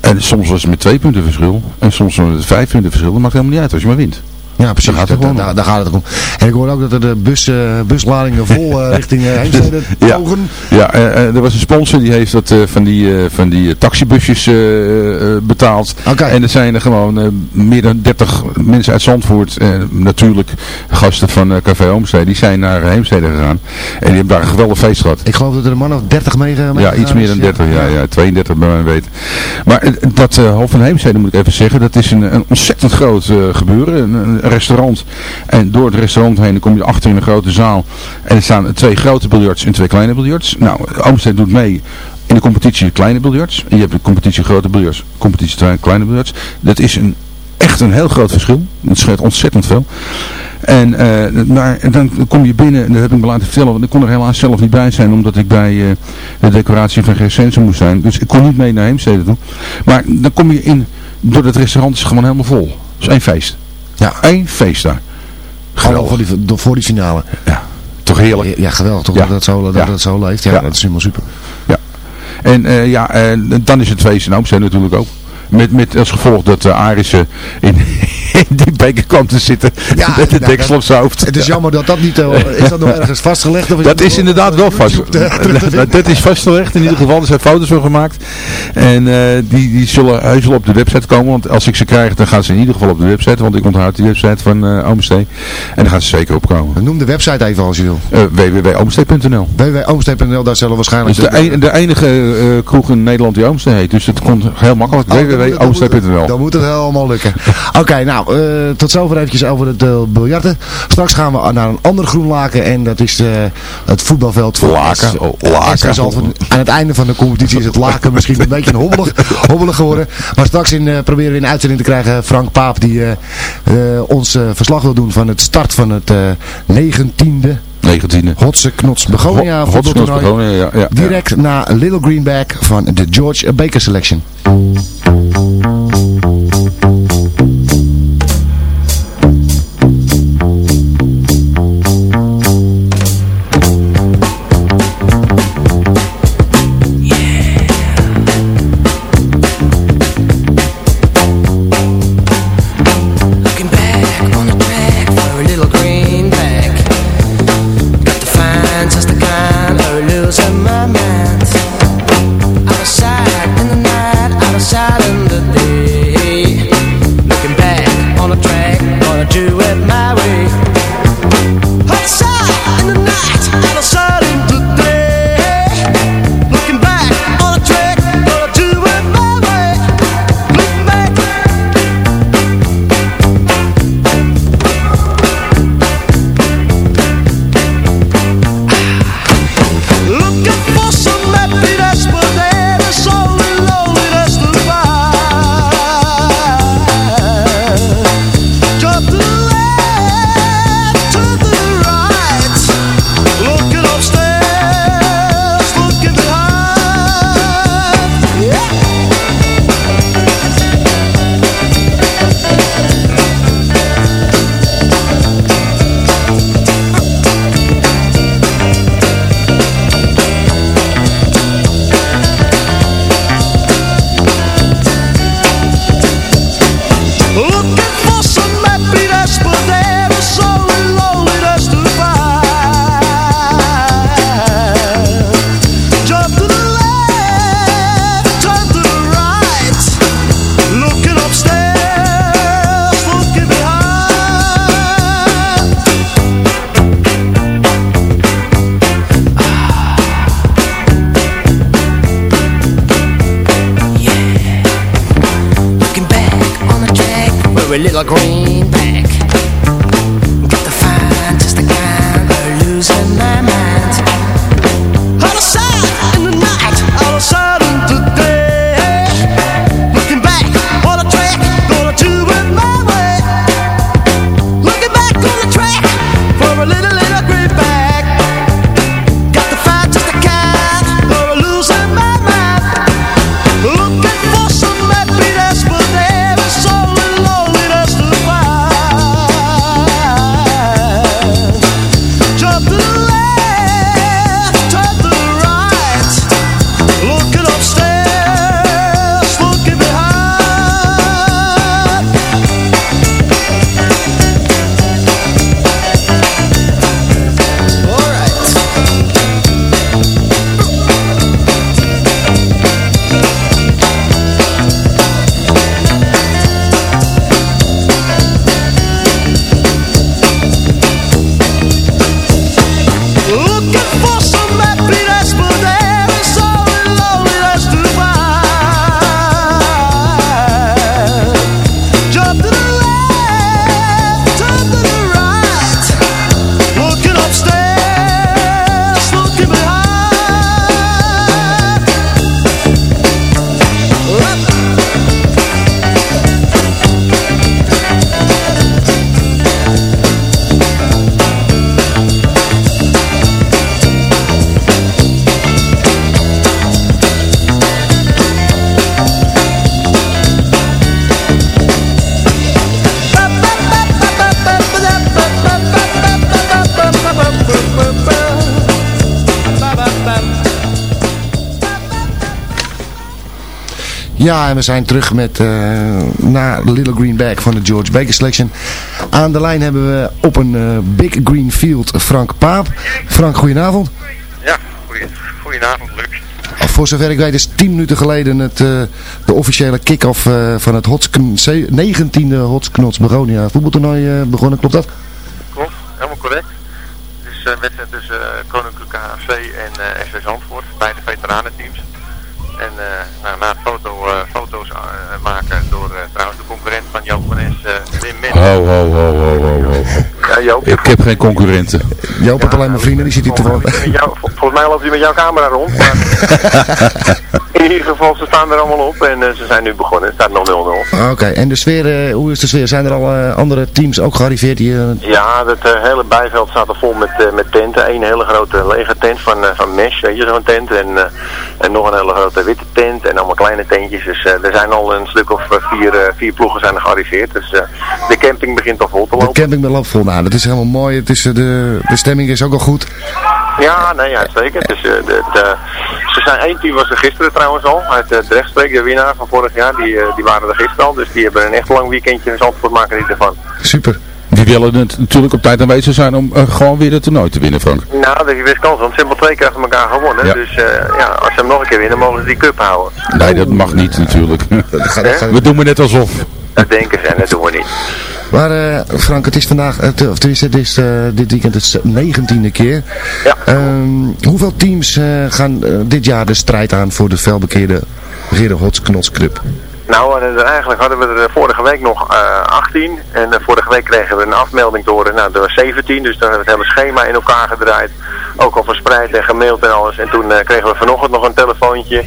En soms was het met twee punten verschil. En soms was het met vijf punten verschil. Dat maakt helemaal niet uit als je maar wint. Ja, precies. Daar gaat het Daar, daar, gaat het om. En ik hoor ook dat er de bus, eh, busladingen vol eh, richting uh, Heemstede Ja. togen. Ja, eh, eh, er was een sponsor die heeft dat, eh, van die, eh, van die eh, taxibusjes eh, eh, betaald. Oké. En er zijn er gewoon eh, meer dan 30 mensen uit Zandvoort, eh, natuurlijk gasten van eh, Café Homestede, die zijn naar Heemstede gegaan. En die hebben daar een geweldig feest gehad. Ik geloof dat er een man of 30 mee, mee Ja, iets meer dan 30, ja, ja, 32 bij mij weten. Maar eh, dat eh Hof van Heemstede moet ik even zeggen, dat is een, een ontzettend groot eh, gebeuren. Een restaurant. En door het restaurant heen dan kom je achter in een grote zaal. En er staan twee grote biljarts en twee kleine biljarts. Nou, Oomstede doet mee in de competitie kleine biljarts. En je hebt de competitie grote biljarts, competitie kleine biljarts. Dat is een, echt een heel groot verschil. Het scheelt ontzettend veel. En eh, maar dan kom je binnen, en dat heb ik me laten vertellen, want ik kon er helaas zelf niet bij zijn, omdat ik bij eh, de decoratie van Gersense moest zijn. Dus ik kon niet mee naar Heemstede toe. Maar dan kom je in, door het restaurant is gewoon helemaal vol. Het is één feest. Ja. Één feest daar. Allemaal voor die, voor die finale. Ja, toch heerlijk. Ja, geweldig toch Ja. dat dat zo, dat Ja. dat zo leeft. Ja, Ja. dat is helemaal super. En eh, ja, en dan is het feest in Amsterdam natuurlijk ook. Met, met als gevolg dat uh, Arissen in, in die beker kwam te zitten Ja, met de nou, deksel op zijn hoofd. Het is jammer dat dat niet... eh, is dat nog ergens vastgelegd? Of is Dat dat is inderdaad wel vast. Dat, is vastgelegd in ieder geval. Er zijn foto's van gemaakt. En eh, die, die zullen heus op de website komen. Want als ik ze krijg, dan gaan ze in ieder geval op de website. Want ik onthoud die website van eh Oomstee. En dan gaan ze zeker opkomen. Noem de website even als je wil. Uh, www.oomstee.nl www.oomstee.nl, daar zullen waarschijnlijk... Is de, de enige eh, kroeg in Nederland die Oomstee heet. Dus het komt heel makkelijk. Oh, www.oomstee.nl Dan moet het helemaal lukken. Oké, nou, eh, tot zover eventjes over het uh, biljarten. Straks gaan we naar een ander groen laken en dat is de, het voetbalveld van Laken, S- oh, laken. Aan het einde van de competitie is het laken misschien een beetje hobbelig, hobbelig geworden. Maar straks in, eh, proberen we in uitzending te krijgen Frank Paap die eh, eh, ons eh, verslag wil doen van het start van het eh 19e 19e. Hotse Knots Begonia Ho- Hotse Knots. Begonia, ja, ja, ja. Direct na Little Greenback van de George Baker Selection. Green. Ja, en we zijn terug met uh, naar Little Green Bag van de George Baker Selection. Aan de lijn hebben we op een uh, Big Green Field Frank Paap. Frank, goedenavond. Ja, goedenavond, Luc. Voor zover ik weet is 10 minuten geleden het, uh, de officiële kick-off van het Hotskn 19e Hotsknots Begonia voetbaltoernooi begonnen. Klopt dat? Klopt, helemaal correct. Het is een wedstrijd tussen Koninklijke AFC en SV Zandvoort, beide veteranenteams. En uh, nou, na foto, uh, foto's uh, maken door trouwens de concurrent van Joop van Es, Wim Menn. Ho, ho, ho, ho, ho, ho. Ja, Joop. Ik heb geen concurrenten. Joop heeft alleen maar vrienden, die zit hier te volgen. Volgens mij loopt hij met jouw camera rond. Maar ieder geval, ze staan er allemaal op en ze zijn nu begonnen. Het staat nog 0-0. Oké, okay. en de sfeer, hoe is de sfeer? Zijn er al andere teams ook gearriveerd? Die, Ja, het hele bijveld staat er vol met, met tenten. Eén hele grote lege tent van, van Mesh, weet je, zo'n tent. En, en nog een hele grote witte tent en allemaal kleine tentjes. Dus er zijn al een stuk of vier, vier ploegen zijn er gearriveerd. Dus de camping begint al vol te lopen. De camping loopt vol. Nou, dat is helemaal mooi. Het is, de, de stemming is ook al goed. Ja, nee, ja, zeker. Dus, de, de, ze zijn één team was er gisteren trouwens al. Uit de Drechtstreek, de winnaar van vorig jaar. Die, die waren er gisteren al. Dus die hebben een echt lang weekendje in Zandvoort maken niet ervan. Super. Die willen het natuurlijk op tijd aanwezig zijn om uh, gewoon weer het toernooi te winnen, Frank. Nou, dat is best kans, want ze hebben al twee keer achter elkaar gewonnen. Ja. Dus uh, ja, als ze hem nog een keer winnen, mogen ze die cup houden. Nee, dat mag niet natuurlijk. we doen maar net alsof. Dat denken ze en dat doen we niet. Maar uh, Frank, het is vandaag, uh, of tenminste, het is uh, dit weekend het negentiende keer. Ja. Um, hoeveel teams gaan dit jaar de strijd aan voor de felbekeerde Hots Knots Club? Nou, eigenlijk hadden we er vorige week nog uh, 18. En uh, vorige week kregen we een afmelding door. Nou, er was 17. Dus dan hebben we het hele schema in elkaar gedraaid. Ook al verspreid en gemaild en alles. En toen uh, kregen we vanochtend nog een telefoontje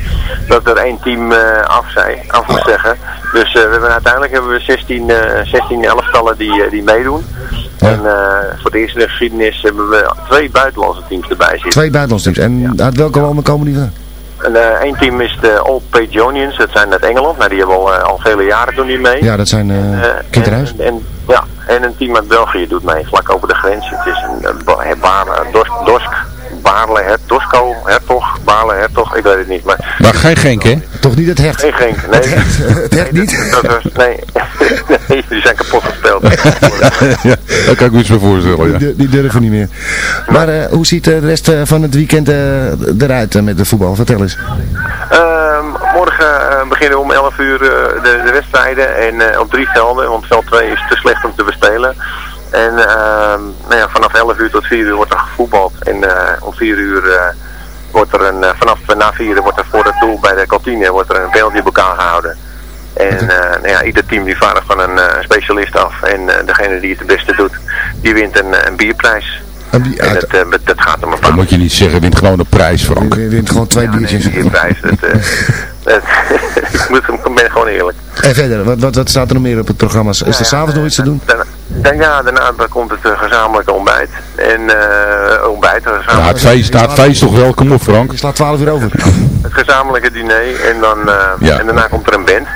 dat er één team af, zei, af moest zeggen. Dus we hebben, uiteindelijk hebben we 16, 16 elftallen die, die meedoen. Ja. En voor de eerste in de geschiedenis hebben we twee buitenlandse teams erbij zitten. Twee buitenlandse teams. En uit welke landen komen die dan? Uh, één team is de Old Pagonians, dat zijn uit Engeland. Nou, die hebben al, uh, al vele jaren doen die mee. Ja, dat zijn uh, kinderhuis. En, en, ja, en een team uit België doet mee, vlak over de grens. Het is een, Baarle, Dorsk, Dorsk, Baarle, Dorsko, Hertog, Baarle, Hertog, ik weet het niet. Maar, maar geen Genk, hè? Toch niet het hecht? Geen Genk, nee. het hecht niet? Dat was, nee. nee, die zijn kapot gespeeld. ja, daar kan ik me iets meer voorstellen, ja. Die, die durven niet meer. Maar uh, hoe ziet de rest van het weekend uh, eruit uh, met de voetbal? Vertel eens. Um, morgen beginnen we om 11 uur de, de, wedstrijden en op drie velden, want veld 2 is te slecht om te bespelen. En uh, nou ja, vanaf 11 uur tot 4 uur wordt er gevoetbald. En uh, om 4 uur uh, wordt er een, vanaf na 4 uur wordt er voor het doel bij de kantine wordt er een elkaar gehouden. En nou ja, ieder team die vaardigt van een specialist af. En degene die het het beste doet, die wint een, een bierprijs. En, die, en dat, uh, dat gaat om een Dat moet je niet zeggen, wint gewoon een prijs, Frank. Je wint gewoon twee ja, biertjes. Nee, een prijs. dat, uh, dat, ik, moet, ik ben gewoon eerlijk. En verder, wat, wat, wat staat er nog meer op het programma? Is er ja, s'avonds nog iets te doen? Dan, ja, daarna komt het uh, gezamenlijke ontbijt. En uh, ontbijt. Ja, het feest, het feest toch welkom op, Frank? Je slaat 12 uur over. Het gezamenlijke diner en, dan, uh, ja. en daarna komt er een band.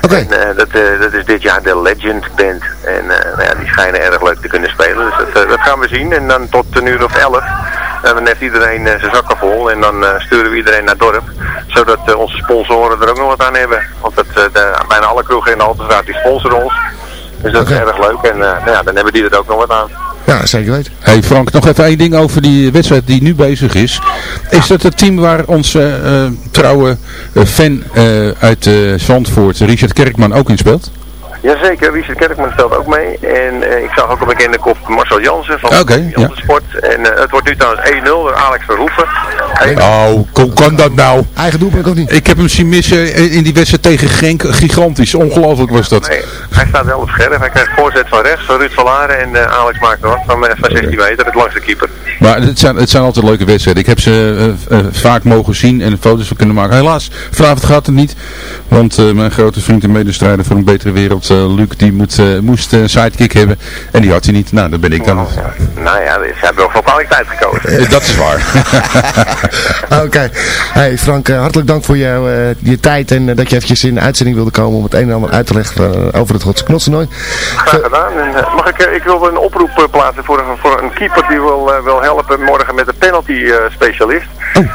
Okay. En uh, dat, uh, dat is dit jaar de Legend Band. En uh, nou ja, die schijnen erg leuk te kunnen spelen. Dus dat, dat gaan we zien. En dan tot een uur of elf. En dan heeft iedereen zijn zakken vol. En dan sturen we iedereen naar het dorp. Zodat onze sponsoren er ook nog wat aan hebben. Want dat, de, bijna alle kroegen in de Haltestraat die sponsoren ons. Dus dat okay. is erg leuk. En nou ja, dan hebben die er ook nog wat aan. Ja, zeker weten. Hey Frank, nog even één ding over die wedstrijd die nu bezig is. Is dat het team waar onze uh, trouwe uh, fan uh, uit Zandvoort, Richard Kerkman, ook in speelt? Jazeker, Richard Kerkman speelt ook mee. En uh, ik zag ook een bekende kop Marcel Jansen van okay, ja. Sport. En uh, het wordt nu trouwens 1-0 door Alex Verhoeven. Oh, hoe kan dat nou? Eigen doelpunt ook niet. Ik heb hem zien missen in die wedstrijd tegen Genk. Gigantisch, ongelooflijk was dat. Nee, hij staat wel op scherp. Hij krijgt voorzet van rechts van Ruud van Laren. En uh, Alex maakt er wat van, van 16 meter, het langste keeper. Maar het zijn, het zijn altijd leuke wedstrijden. Ik heb ze vaak mogen zien en foto's van kunnen maken. Helaas, vanavond gaat het niet. Want mijn grote vriend en medestrijder voor een betere wereld Luc, die moet, uh, moest een sidekick hebben. En die had hij niet. Nou, dat ben ik dan. Nou ja, nou ja ze hebben wel voor kwaliteit gekozen. Dat is waar. Oké. Okay. Hey Frank, hartelijk dank voor jou, je tijd en dat je eventjes in de uitzending wilde komen om het een en ander uit te leggen over het Godse Knotsennooi. Graag gedaan. En, mag ik, ik wil een oproep plaatsen voor een, voor een keeper die wil, wil helpen morgen met de penalty specialist.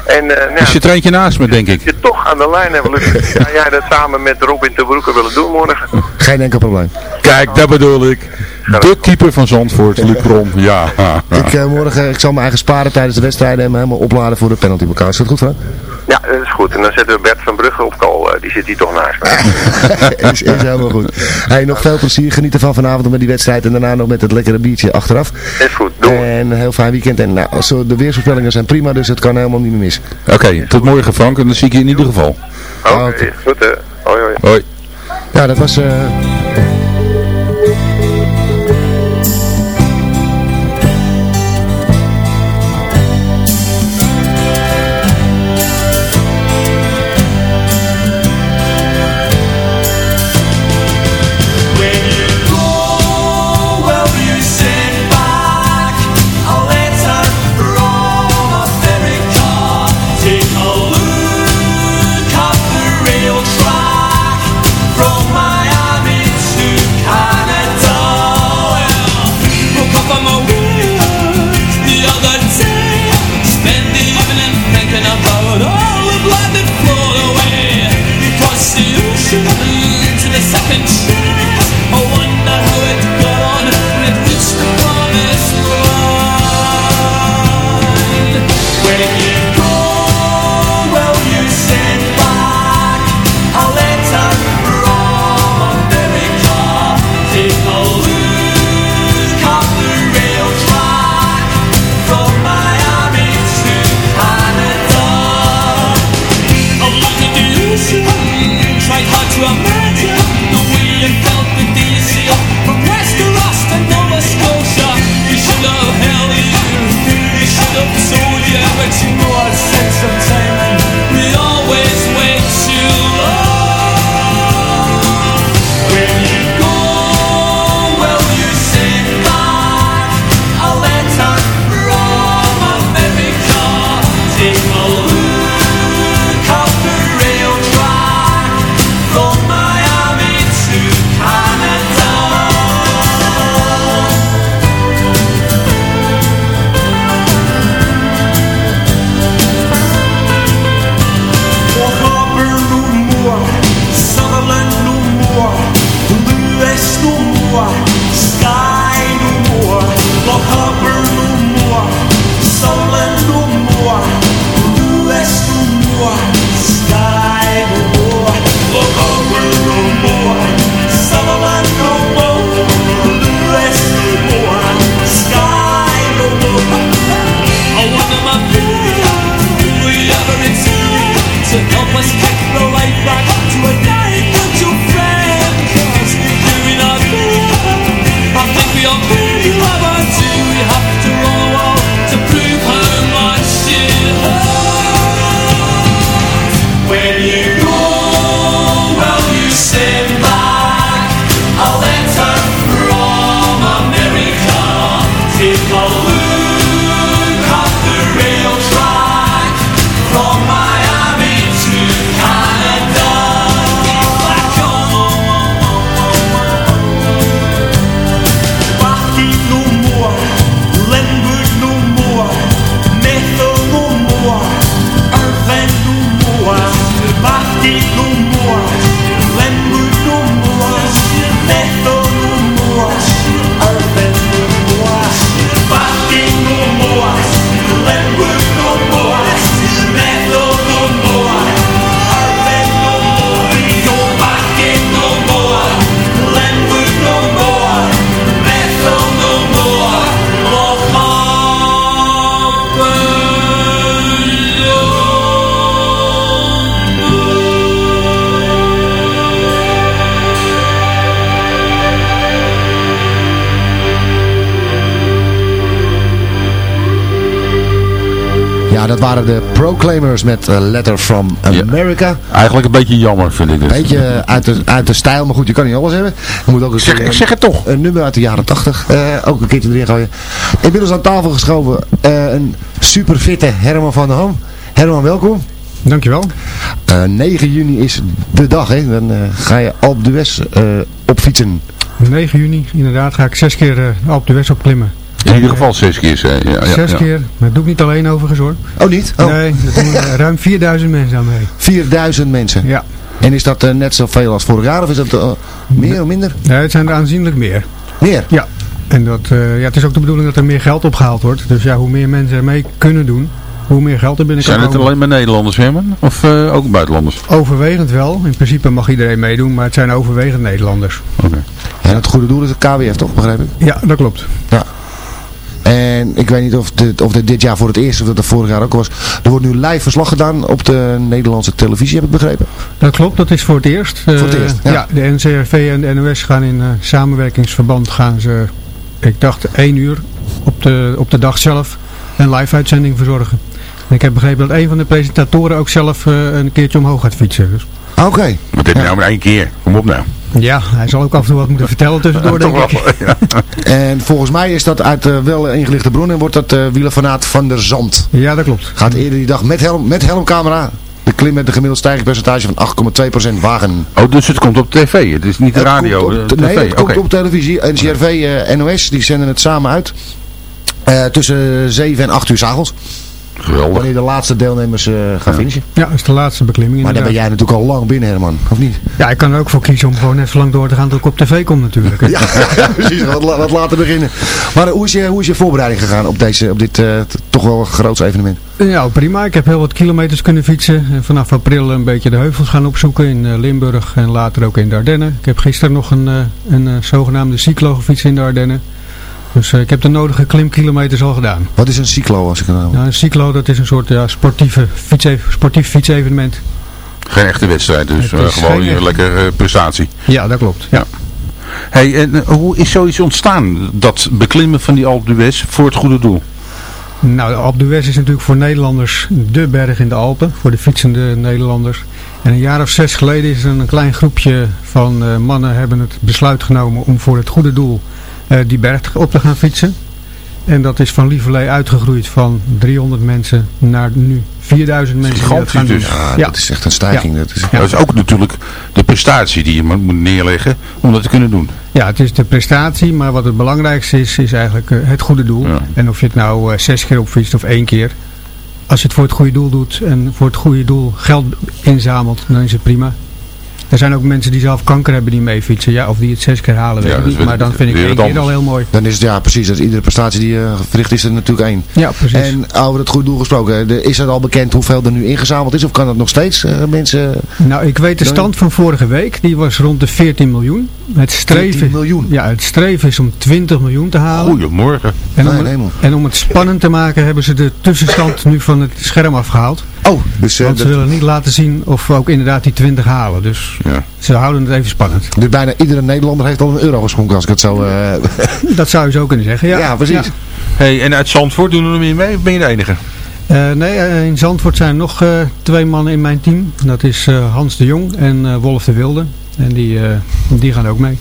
En, eh, nou, Dus je treintje naast me, denk ik. je toch aan de lijn hebben, Luc. Ga jij dat samen met Robin te Broeke willen doen morgen? Geen enkel probleem. Kijk, dat bedoel ik. De keeper van Zandvoort, Luc. Ja. Ik, eh, morgen, ik zal mijn eigen sparen tijdens de wedstrijden en me helemaal opladen voor de penalty elkaar. Is dat goed, Frank? Ja, dat is goed. En dan zetten we Bert van Brugge op kool. eh, die zit hier toch naast me. is, is helemaal goed. Hey, nog veel plezier. Geniet ervan vanavond met die wedstrijd en daarna nog met het lekkere biertje achteraf. Is goed, doe. En een heel fijn weekend. En nou, zo, de weersvoorspellingen zijn prima, dus het kan helemaal niet meer mis. Oké, tot morgen Frank. En dan zie ik je in ieder geval. Oké, goed hè. Hoi hoi. Hoi. Ja, dat was... eh, ja, dat waren de Proclaimers met A Letter from America. Eigenlijk een beetje jammer, vind ik. Dus. Beetje eh, uit de, uit de stijl, maar goed, je kan niet alles hebben. Je moet ook een, Zeg- keer een- zeg het toch. Een nummer uit de jaren 80. eh, ook een keertje erin gooien. Inmiddels aan tafel geschoven eh, een super fitte Herman van der Ham. Herman, welkom. Dankjewel. Eh 9 juni is de dag, hè? Dan eh, ga je Alp de West eh, opfietsen. 9 juni, inderdaad, ga ik zes keer uh, op de West opklimmen. In ieder geval zes keer, zei je. ja, ja, Zes ja. keer. Maar dat doe ik niet alleen overigens hoor. Oh, niet? Oh. Nee, er doen ruim 4000 mensen aan mee. 4000 mensen. Ja. En is dat eh, net zoveel als vorig jaar of is dat eh, meer of minder? Nee, het zijn er aanzienlijk meer. Meer? Ja. En dat, eh, ja, het is ook de bedoeling dat er meer geld opgehaald wordt. Dus ja, hoe meer mensen er mee kunnen doen, hoe meer geld er binnen kan Zijn het alleen maar Nederlanders, Herman? Of eh, ook buitenlanders? Overwegend wel. In principe mag iedereen meedoen, maar het zijn overwegend Nederlanders. En het goede doel is het KWF toch, begrijp ik? Ja, dat klopt. Ja. En ik weet niet of dit, of dit dit jaar voor het eerst of dat het vorig jaar ook was. Er wordt nu live verslag gedaan op de Nederlandse televisie, heb ik begrepen. Dat klopt, dat is voor het eerst. Voor het Eh, eerst, ja. de NCRV en de NOS gaan in eh, samenwerkingsverband gaan ze, ik dacht één uur op de, op de dag zelf, een live uitzending verzorgen. En ik heb begrepen dat een van de presentatoren ook zelf eh, een keertje omhoog gaat fietsen. Dus. Oké. Wat heb je nou maar één keer? Kom op nou. Ja, hij zal ook af en toe wat moeten vertellen tussendoor, denk ik. wel, ja. En volgens mij is dat uit eh, wel ingelichte bron en wordt dat uh, wielerfanaat van der Zand. Ja, dat klopt. Gaat eerder die dag met, helm, met helmcamera de klim met een gemiddeld stijgingspercentage van 8,2% wagen. Oh, dus het komt op tv. Het is niet de Het radio. komt op, de nee, tv. het komt Oké. op televisie. NCRV, eh, NOS, die zenden het samen uit. Eh, tussen 7 en 8 uur s'avonds. Geweldig. Wanneer de laatste deelnemers eh, gaan finishen. Ja, dat is de laatste beklimming Maar dan ben jij natuurlijk al lang binnen, Herman. Of niet? Ja, ik kan er ook voor kiezen om gewoon net zo lang door te gaan tot ik op tv kom natuurlijk. Ja, precies. Wat, wat later beginnen. Maar eh, hoe, is je, hoe is je voorbereiding gegaan op, deze, op dit eh, toch wel grootste evenement? Ja, prima. Ik heb heel wat kilometers kunnen fietsen. En vanaf april een beetje de heuvels gaan opzoeken in eh, Limburg en later ook in de Ardennen. Ik heb gisteren nog een, eh, een zogenaamde cyclo gefietst in de Ardennen. Dus eh, ik heb de nodige klimkilometers al gedaan. Wat is een cyclo als ik het nou... Nou, een cyclo dat is een soort ja, sportieve fietse sportief fietsevenement. Geen echte wedstrijd, dus eh, gewoon een lekkere eh, prestatie. Ja, dat klopt. Ja. Hey, en hoe is zoiets ontstaan? Dat beklimmen van die Alpe d'Huez voor het goede doel? Nou, de Alpe d'Huez is natuurlijk voor Nederlanders de berg in de Alpen. Voor de fietsende Nederlanders. En een jaar of zes geleden is er een klein groepje van eh, mannen hebben het besluit genomen om voor het goede doel die berg op te gaan fietsen. En dat is van lieverlee uitgegroeid van 300 mensen naar nu 4000 mensen die dat gaan dus. Ja, dat is echt een stijging. Dat is... Dat is ook natuurlijk de prestatie die je moet neerleggen om dat te kunnen doen. Ja, het is de prestatie, maar wat het belangrijkste is, is eigenlijk eh, het goede doel. En of je het nou eh, zes keer opfietst of één keer. Als je het voor het goede doel doet en voor het goede doel geld inzamelt, dan is het prima. Er zijn ook mensen die zelf kanker hebben die mee fietsen. Ja, of die het zes keer halen, weet Ja, ik dat niet. is Maar dan vind ik wat keer al heel mooi. Dan is het, ja precies, dat iedere prestatie die je verricht is er natuurlijk één. Ja, precies. En over het goede doel gesproken, is het al bekend hoeveel er nu ingezameld is? Of kan dat nog steeds eh, mensen... Nou, ik weet de stand van vorige week. Die was rond de 14 miljoen. Het streven, 14 miljoen? Ja, het streven is om 20 miljoen te halen. Goedemorgen. En om, Nee, nee, man. en om het spannend te maken hebben ze de tussenstand nu van het scherm afgehaald. Oh, dus, eh, Want ze dat- willen niet laten zien of we ook inderdaad die 20 halen. Dus Ja. ze houden het even spannend. dus bijna iedere Nederlander heeft al een euro geschonken als ik het zo... eh, Dat zou je zo kunnen zeggen. Ja, Ja, precies. Hey, en uit Zandvoort doen er nog meer mee? Of ben je de enige? Eh, nee, in Zandvoort zijn er nog eh, twee mannen in mijn team. Dat is eh, Hans de Jong en eh, Wolf de Wilde. En die, eh, die gaan ook mee.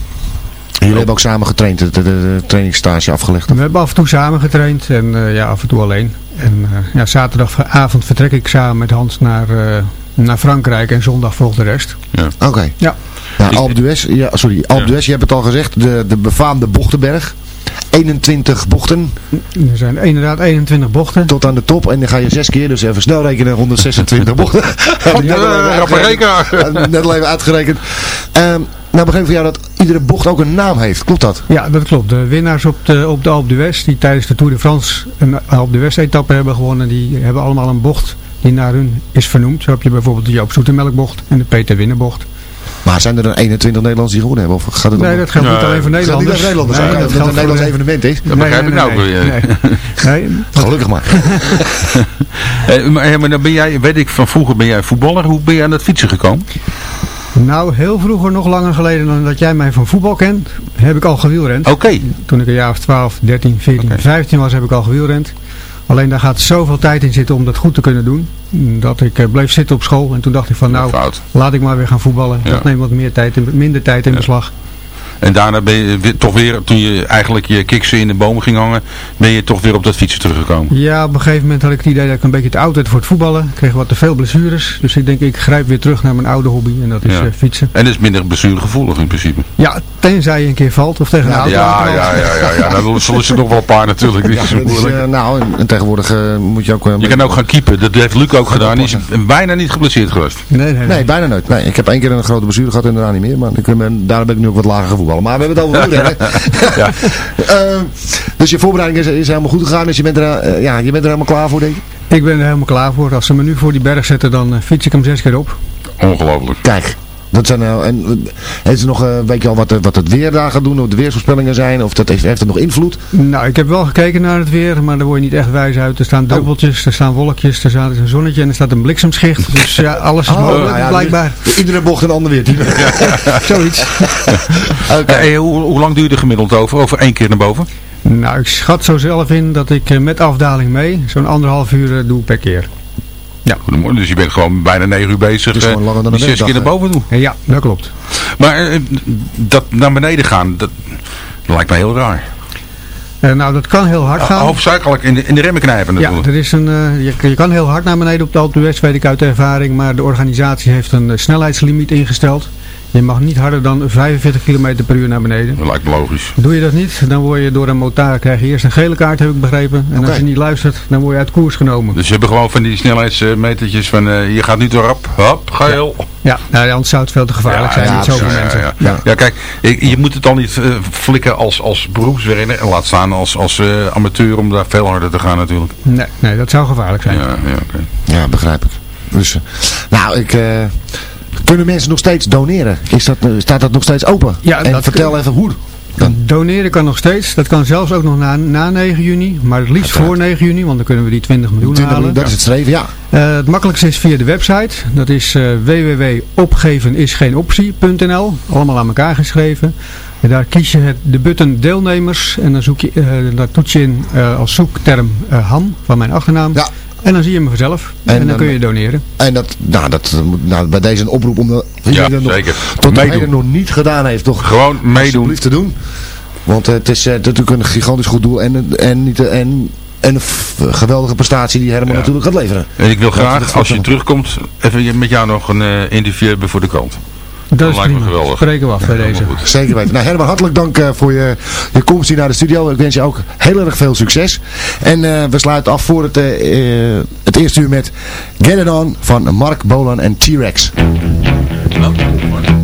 Jullie hebben ook samen getraind, de, de, de trainingsstage afgelegd. We hebben af en toe samen getraind en eh, ja, af en toe alleen. En eh, ja, zaterdagavond vertrek ik samen met Hans naar, eh, naar Frankrijk en zondag volgt de rest. Oké. Ja. Ja, Alpe d'Huez, ja, sorry, Alpe Ja. d'Huez, je hebt het al gezegd, de, de befaamde Bochtenberg. 21 bochten Er zijn inderdaad 21 bochten. tot aan de top en dan ga je zes keer, dus even snel rekenen, 126 bochten. Net al even uitgerekend. rekenaar. Nou begreep van jou dat iedere bocht ook een naam heeft, klopt dat? Ja, dat klopt. De winnaars op de, op de Alpe d'Huez, die tijdens de Tour de France een Alpe d'Huez etappe hebben gewonnen, die hebben allemaal een bocht die naar hun is vernoemd. Zo heb je bijvoorbeeld de Joop Zoetemelkbocht en de Peter Winnenbocht. Maar zijn er dan 21 Nederlanders die gewonnen hebben? Of gaat het Nee, om... dat geldt niet alleen voor Dat geldt niet Nederlanders. als Nederlanders, Nee, dat het een voor Nederlands de- evenement is. Dat begrijp ik nou ook weer. Nee, nee. Gelukkig maar. Eh, maar, dan ben jij, weet ik van vroeger ben jij voetballer. Hoe ben je aan het fietsen gekomen? Nou, heel vroeger, nog langer geleden dan dat jij mij van voetbal kent, heb ik al gewielrend. Oké. Toen ik een jaar of 12, 13, 14, Oké. 15 was, heb ik al gewielrend. Alleen daar gaat zoveel tijd in zitten om dat goed te kunnen doen. Dat ik eh, bleef zitten op school. En toen dacht ik van nou, laat ik maar weer gaan voetballen. Ja. Dat neemt wat meer tijd, in- minder tijd in Ja. En daarna ben je weer- toch weer, toen je eigenlijk je kiksen in de bomen ging hangen, ben je toch weer op dat fietsen teruggekomen. Ja, op een gegeven moment had ik het idee dat ik een beetje te oud werd voor het voetballen. Ik kreeg wat te veel blessures. Dus ik denk, ik grijp weer terug naar mijn oude hobby. En dat is Ja. eh, fietsen. En dat is minder blessuregevoelig in principe. Ja, tenzij je een keer valt of tegen een Ja, auto ja, ja, ja, ja, ja. Nou, dan zullen ze nog wel een paar natuurlijk. Die Ja, is eh, nou, en, en tegenwoordig eh, moet je ook... Je kan ook gaan keepen. Dat heeft Luc ook gedaan. Die is bijna niet geblesseerd geweest. Nee, nee, Nee, bijna nooit. Nee, ik heb één keer een grote blessure gehad en daarna niet meer. Maar ik ben, daarom ben ik nu ook wat lager gaan voetballen. Maar we hebben het over wielrennen. Ja. Eh, dus je voorbereiding is, is helemaal goed gegaan. Dus je bent, er, eh, ja, je bent er helemaal klaar voor, denk ik? Ik ben er helemaal klaar voor. Als ze me nu voor die berg zetten, dan eh, fiets ik hem zes keer op. Ongelooflijk. Kijk. Dat zijn, nou en, eh, heeft ze nog, eh, weet je al wat, eh, wat het weer daar gaat doen, of de weersvoorspellingen zijn, of dat heeft, heeft het nog invloed? Nou, ik heb wel gekeken naar het weer, maar daar word je niet echt wijs uit. Er staan druppeltjes, er staan wolkjes, er staat een zonnetje en er staat een bliksemschicht. Dus ja, alles is Oh, mogelijk, nou ja, blijkbaar. dus Iedere bocht een ander weer. Zoiets. Ja, en hoe, hoe lang duurde gemiddeld over? Over één keer naar boven? Nou, ik schat zo zelf in dat ik eh, met afdaling mee zo'n anderhalf uur eh, doe per keer. Goedemorgen. Dus je bent gewoon bijna negen uur bezig. Is gewoon eh, langer dan een zes keer naar boven doen. Eh, Ja, dat klopt. Maar eh, dat naar beneden gaan, dat, lijkt me heel raar. Eh, nou, dat kan heel hard gaan. Hoofdzakelijk in de, in de remmen knijpen Ja, natuurlijk. er is een, je, je kan heel hard naar beneden op de Alpe weet ik uit ervaring. Maar de organisatie heeft een snelheidslimiet ingesteld. Je mag niet harder dan 45 km per uur naar beneden. Dat lijkt me logisch. Doe je dat niet, dan word je door een motaar, krijg je eerst een gele kaart, heb ik begrepen. En als je niet luistert, dan word je uit koers genomen. Dus je hebt gewoon van die snelheidsmetertjes van eh, je gaat nu te rap, hop, geel. Ja, nou, anders zou het veel te gevaarlijk zijn. ja, niet zoveel ja, mensen. Ja, ja. Ja, kijk, je, je moet het al niet eh, flikken als, als beroepsrenner en laat staan als, als eh, amateur om daar veel harder te gaan natuurlijk. Nee, nee, dat zou gevaarlijk zijn. Ja, ja, oké. Ja, begrijp ik. Dus, eh, nou, ik... kunnen mensen nog steeds doneren? Is dat, eh, staat dat nog steeds open? Ja, en dat vertel kun- even hoe. Doneren kan nog steeds. Dat kan zelfs ook nog na, na 9 juni. Maar het liefst voor 9 juni, want dan kunnen we die 20 miljoen 20 halen. miljoen, dat is het streven, ja. Eh, het makkelijkste is via de website. Dat is eh www.opgevenisgeenoptie.nl Allemaal aan elkaar geschreven. En daar kies je het, de button deelnemers. En dan zoek je, daar toets je in als zoekterm Han, van mijn achternaam. Ja. En dan zie je hem vanzelf. En, En dan kun je doneren. En dat, nou, dat moet nou, bij deze een oproep om de, wie Ja, dat nog, zeker. tot Meedoen. heden nog niet gedaan heeft, toch Gewoon meedoen. alsjeblieft te doen. Want eh, het is eh, natuurlijk een gigantisch goed doel en, en, niet, en, en een geweldige prestatie die Herman Ja. natuurlijk gaat leveren. En ik wil dat graag, als je terugkomt, even met jou nog een eh, interview hebben voor de krant. Dat is prima. geweldig. Spreken we af bij deze. Zeker weten. Nou Herman, hartelijk dank eh, voor je, je komst hier naar de studio. Ik wens je ook heel erg veel succes. En eh, we sluiten af voor het, eh, het eerste uur met Get It On van Mark Bolan en T-Rex. Sweet